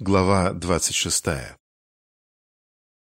Глава 26.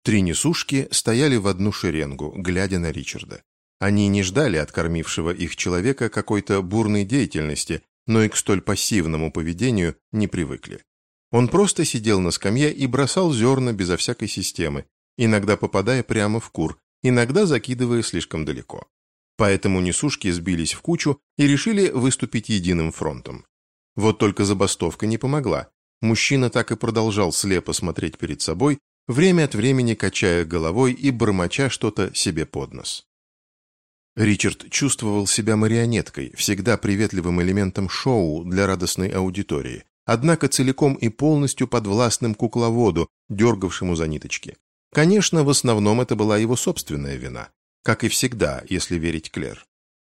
Три несушки стояли в одну шеренгу, глядя на Ричарда. Они не ждали от кормившего их человека какой-то бурной деятельности, но и к столь пассивному поведению не привыкли. Он просто сидел на скамье и бросал зерна безо всякой системы, иногда попадая прямо в кур, иногда закидывая слишком далеко. Поэтому несушки сбились в кучу и решили выступить единым фронтом. Вот только забастовка не помогла, Мужчина так и продолжал слепо смотреть перед собой, время от времени качая головой и бормоча что-то себе под нос. Ричард чувствовал себя марионеткой, всегда приветливым элементом шоу для радостной аудитории, однако целиком и полностью подвластным кукловоду, дергавшему за ниточки. Конечно, в основном это была его собственная вина, как и всегда, если верить Клер.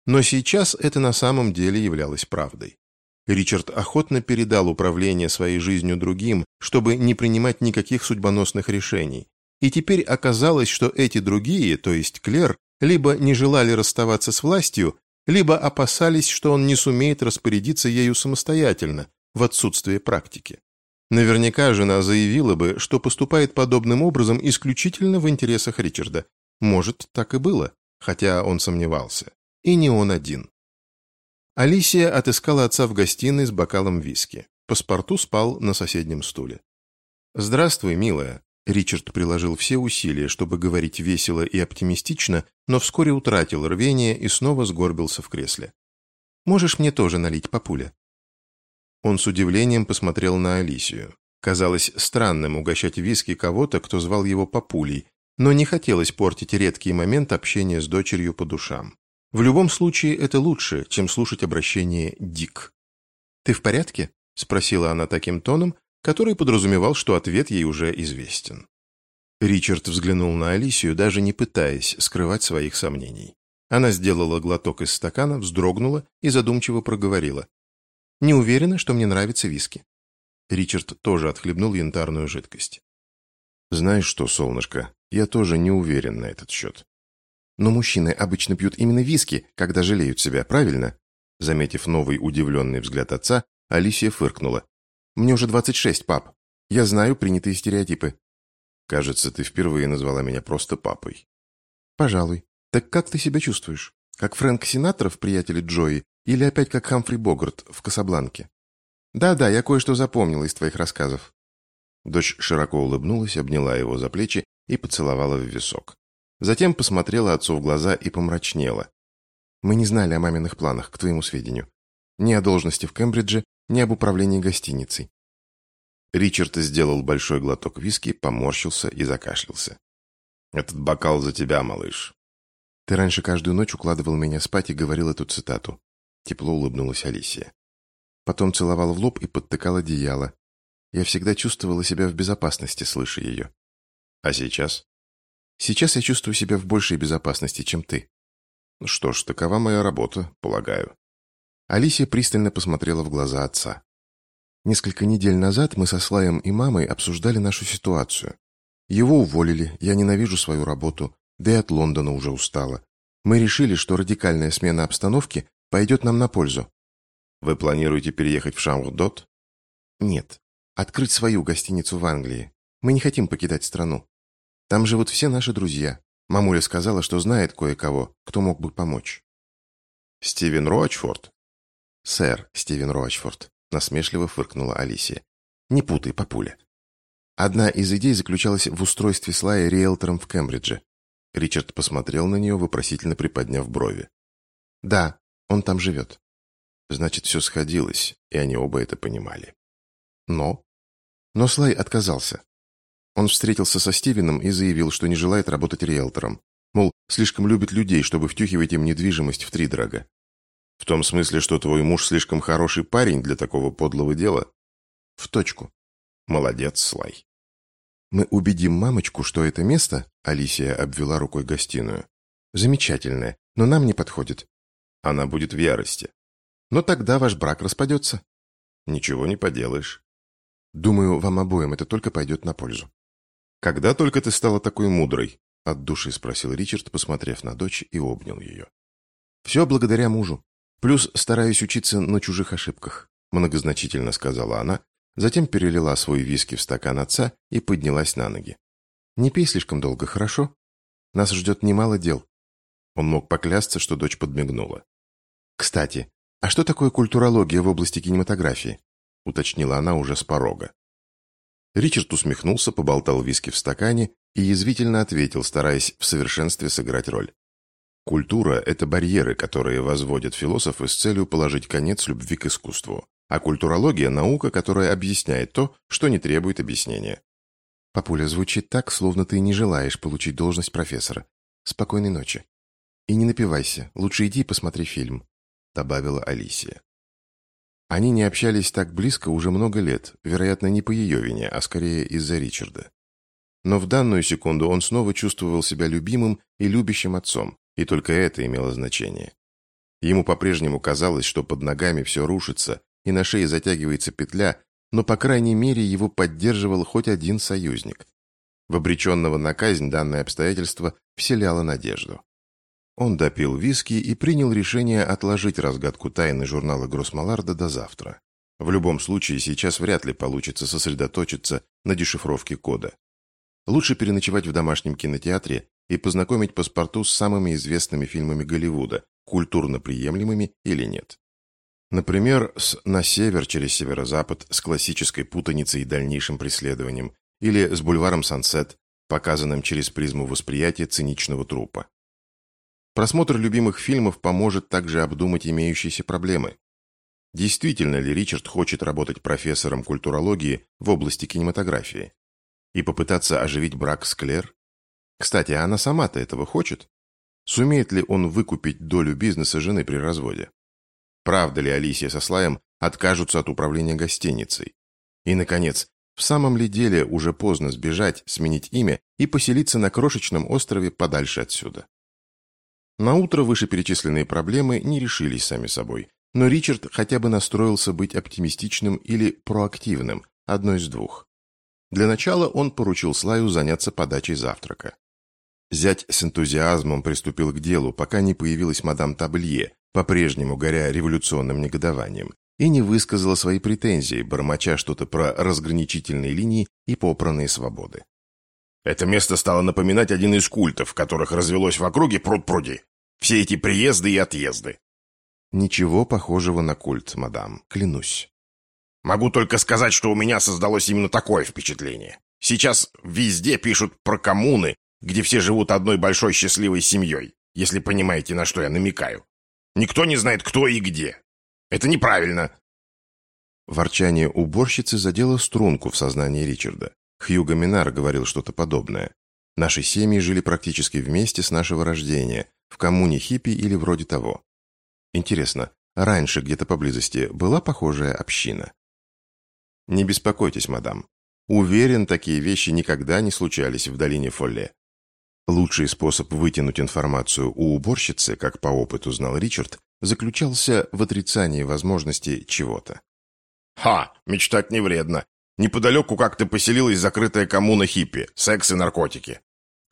Но сейчас это на самом деле являлось правдой. Ричард охотно передал управление своей жизнью другим, чтобы не принимать никаких судьбоносных решений. И теперь оказалось, что эти другие, то есть Клер, либо не желали расставаться с властью, либо опасались, что он не сумеет распорядиться ею самостоятельно, в отсутствие практики. Наверняка жена заявила бы, что поступает подобным образом исключительно в интересах Ричарда. Может, так и было, хотя он сомневался. И не он один. Алисия отыскала отца в гостиной с бокалом виски. Паспорту спал на соседнем стуле. «Здравствуй, милая». Ричард приложил все усилия, чтобы говорить весело и оптимистично, но вскоре утратил рвение и снова сгорбился в кресле. «Можешь мне тоже налить папуля?» Он с удивлением посмотрел на Алисию. Казалось странным угощать виски кого-то, кто звал его папулей, но не хотелось портить редкий момент общения с дочерью по душам. В любом случае это лучше, чем слушать обращение «Дик». «Ты в порядке?» – спросила она таким тоном, который подразумевал, что ответ ей уже известен. Ричард взглянул на Алисию, даже не пытаясь скрывать своих сомнений. Она сделала глоток из стакана, вздрогнула и задумчиво проговорила. «Не уверена, что мне нравится виски». Ричард тоже отхлебнул янтарную жидкость. «Знаешь что, солнышко, я тоже не уверен на этот счет. Но мужчины обычно пьют именно виски, когда жалеют себя, правильно? Заметив новый удивленный взгляд отца, Алисия фыркнула. «Мне уже 26, пап. Я знаю принятые стереотипы». «Кажется, ты впервые назвала меня просто папой». «Пожалуй. Так как ты себя чувствуешь? Как Фрэнк Синатра в «Приятеле Джои» или опять как Хамфри Богарт в «Касабланке»?» «Да-да, я кое-что запомнила из твоих рассказов». Дочь широко улыбнулась, обняла его за плечи и поцеловала в висок. Затем посмотрела отцу в глаза и помрачнела. «Мы не знали о маминых планах, к твоему сведению. Ни о должности в Кембридже, ни об управлении гостиницей». Ричард сделал большой глоток виски, поморщился и закашлялся. «Этот бокал за тебя, малыш». «Ты раньше каждую ночь укладывал меня спать и говорил эту цитату». Тепло улыбнулась Алисия. Потом целовал в лоб и подтыкал одеяло. Я всегда чувствовала себя в безопасности, слыша ее. «А сейчас?» Сейчас я чувствую себя в большей безопасности, чем ты. Что ж, такова моя работа, полагаю. Алисия пристально посмотрела в глаза отца. Несколько недель назад мы со Слаем и мамой обсуждали нашу ситуацию. Его уволили, я ненавижу свою работу, да и от Лондона уже устала. Мы решили, что радикальная смена обстановки пойдет нам на пользу. Вы планируете переехать в Шамрдот? Нет. Открыть свою гостиницу в Англии. Мы не хотим покидать страну. Там живут все наши друзья. Мамуля сказала, что знает кое-кого, кто мог бы помочь. Стивен Роачфорд? Сэр Стивен Роачфорд, насмешливо фыркнула Алисия. Не путай, папуля. Одна из идей заключалась в устройстве Слая риэлтором в Кембридже. Ричард посмотрел на нее, вопросительно приподняв брови. «Да, он там живет». Значит, все сходилось, и они оба это понимали. Но? Но Слай отказался. Он встретился со Стивеном и заявил, что не желает работать риэлтором. Мол, слишком любит людей, чтобы втюхивать им недвижимость в три дорога. В том смысле, что твой муж слишком хороший парень для такого подлого дела? В точку. Молодец, Слай. Мы убедим мамочку, что это место, Алисия обвела рукой гостиную, замечательное, но нам не подходит. Она будет в ярости. Но тогда ваш брак распадется. Ничего не поделаешь. Думаю, вам обоим это только пойдет на пользу. «Когда только ты стала такой мудрой?» — от души спросил Ричард, посмотрев на дочь и обнял ее. «Все благодаря мужу. Плюс стараюсь учиться на чужих ошибках», — многозначительно сказала она, затем перелила свой виски в стакан отца и поднялась на ноги. «Не пей слишком долго, хорошо? Нас ждет немало дел». Он мог поклясться, что дочь подмигнула. «Кстати, а что такое культурология в области кинематографии?» уточнила она уже с порога. Ричард усмехнулся, поболтал виски в стакане и язвительно ответил, стараясь в совершенстве сыграть роль. Культура – это барьеры, которые возводят философы с целью положить конец любви к искусству. А культурология – наука, которая объясняет то, что не требует объяснения. Папуля, звучит так, словно ты не желаешь получить должность профессора. Спокойной ночи. И не напивайся, лучше иди и посмотри фильм, добавила Алисия. Они не общались так близко уже много лет, вероятно, не по ее вине, а скорее из-за Ричарда. Но в данную секунду он снова чувствовал себя любимым и любящим отцом, и только это имело значение. Ему по-прежнему казалось, что под ногами все рушится, и на шее затягивается петля, но, по крайней мере, его поддерживал хоть один союзник. В обреченного на казнь данное обстоятельство вселяло надежду. Он допил виски и принял решение отложить разгадку тайны журнала Гроссмаларда до завтра. В любом случае, сейчас вряд ли получится сосредоточиться на дешифровке кода. Лучше переночевать в домашнем кинотеатре и познакомить паспорту с самыми известными фильмами Голливуда, культурно приемлемыми или нет. Например, с «На север через северо-запад» с классической путаницей и дальнейшим преследованием, или с бульваром «Сансет», показанным через призму восприятия циничного трупа. Просмотр любимых фильмов поможет также обдумать имеющиеся проблемы. Действительно ли Ричард хочет работать профессором культурологии в области кинематографии? И попытаться оживить брак с Клэр? Кстати, а она сама-то этого хочет? Сумеет ли он выкупить долю бизнеса жены при разводе? Правда ли Алисия со Слаем откажутся от управления гостиницей? И, наконец, в самом ли деле уже поздно сбежать, сменить имя и поселиться на крошечном острове подальше отсюда? На утро вышеперечисленные проблемы не решились сами собой, но Ричард хотя бы настроился быть оптимистичным или проактивным, одно из двух. Для начала он поручил Слаю заняться подачей завтрака. Зять с энтузиазмом приступил к делу, пока не появилась мадам Таблье, по-прежнему горя революционным негодованием, и не высказала свои претензии, бормоча что-то про разграничительные линии и попранные свободы. Это место стало напоминать один из культов, которых развелось в округе пруд-пруди. Все эти приезды и отъезды. Ничего похожего на культ, мадам, клянусь. Могу только сказать, что у меня создалось именно такое впечатление. Сейчас везде пишут про коммуны, где все живут одной большой счастливой семьей, если понимаете, на что я намекаю. Никто не знает, кто и где. Это неправильно. Ворчание уборщицы задело струнку в сознании Ричарда. Хьюго Минар говорил что-то подобное. Наши семьи жили практически вместе с нашего рождения, в коммуне хиппи или вроде того. Интересно, раньше где-то поблизости была похожая община? Не беспокойтесь, мадам. Уверен, такие вещи никогда не случались в долине Фолле. Лучший способ вытянуть информацию у уборщицы, как по опыту знал Ричард, заключался в отрицании возможности чего-то. «Ха! Мечтать не вредно. Неподалеку как-то поселилась закрытая коммуна хиппи, секс и наркотики.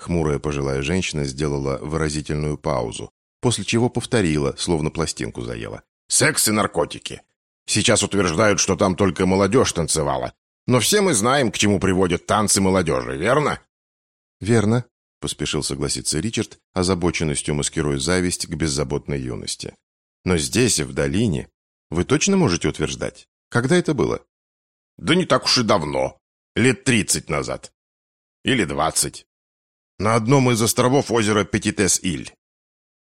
Хмурая пожилая женщина сделала выразительную паузу, после чего повторила, словно пластинку заела. «Секс и наркотики. Сейчас утверждают, что там только молодежь танцевала. Но все мы знаем, к чему приводят танцы молодежи, верно?» «Верно», — поспешил согласиться Ричард, озабоченностью маскируя зависть к беззаботной юности. «Но здесь, в долине, вы точно можете утверждать? Когда это было?» «Да не так уж и давно. Лет тридцать назад. Или двадцать на одном из островов озера Петитес-Иль.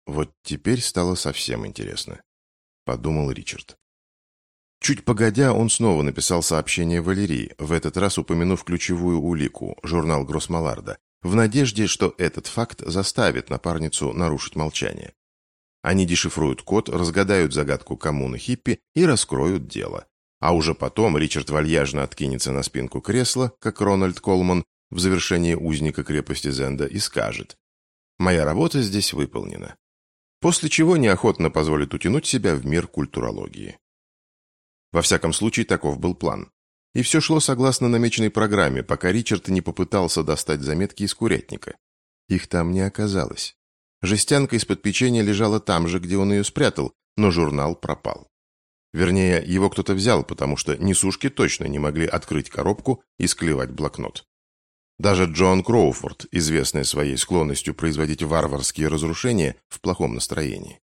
Вот теперь стало совсем интересно, подумал Ричард. Чуть погодя, он снова написал сообщение Валерии, в этот раз упомянув ключевую улику, журнал Гроссмаларда, в надежде, что этот факт заставит напарницу нарушить молчание. Они дешифруют код, разгадают загадку коммуны хиппи и раскроют дело. А уже потом Ричард вальяжно откинется на спинку кресла, как Рональд Колман, в завершении узника крепости Зенда и скажет «Моя работа здесь выполнена», после чего неохотно позволит утянуть себя в мир культурологии. Во всяком случае, таков был план. И все шло согласно намеченной программе, пока Ричард не попытался достать заметки из курятника. Их там не оказалось. Жестянка из-под печенья лежала там же, где он ее спрятал, но журнал пропал. Вернее, его кто-то взял, потому что несушки точно не могли открыть коробку и склевать блокнот. Даже Джон Кроуфорд, известный своей склонностью производить варварские разрушения, в плохом настроении.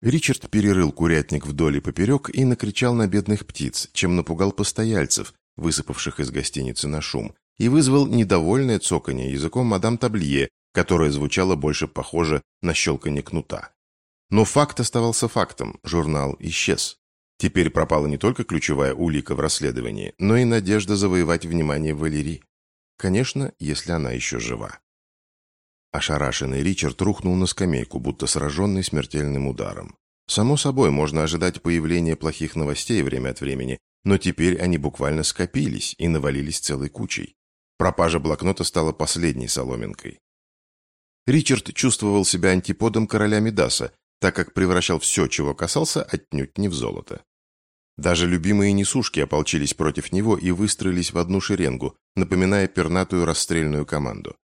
Ричард перерыл курятник вдоль и поперек и накричал на бедных птиц, чем напугал постояльцев, высыпавших из гостиницы на шум, и вызвал недовольное цоканье языком мадам Таблие, которое звучало больше похоже на щелканье кнута. Но факт оставался фактом, журнал исчез. Теперь пропала не только ключевая улика в расследовании, но и надежда завоевать внимание Валерии. Конечно, если она еще жива. Ошарашенный Ричард рухнул на скамейку, будто сраженный смертельным ударом. Само собой, можно ожидать появления плохих новостей время от времени, но теперь они буквально скопились и навалились целой кучей. Пропажа блокнота стала последней соломинкой. Ричард чувствовал себя антиподом короля Мидаса, так как превращал все, чего касался, отнюдь не в золото. Даже любимые несушки ополчились против него и выстроились в одну шеренгу, напоминая пернатую расстрельную команду.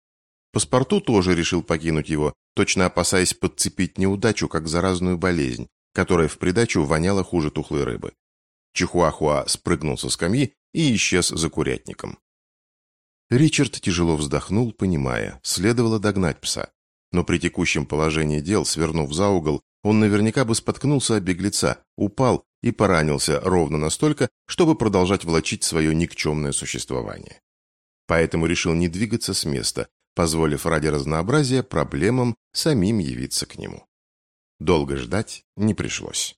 Паспорту тоже решил покинуть его, точно опасаясь подцепить неудачу, как заразную болезнь, которая в придачу воняла хуже тухлой рыбы. Чихуахуа спрыгнул со скамьи и исчез за курятником. Ричард тяжело вздохнул, понимая, следовало догнать пса. Но при текущем положении дел, свернув за угол, он наверняка бы споткнулся о беглеца, упал и поранился ровно настолько, чтобы продолжать влачить свое никчемное существование. Поэтому решил не двигаться с места, позволив ради разнообразия проблемам самим явиться к нему. Долго ждать не пришлось.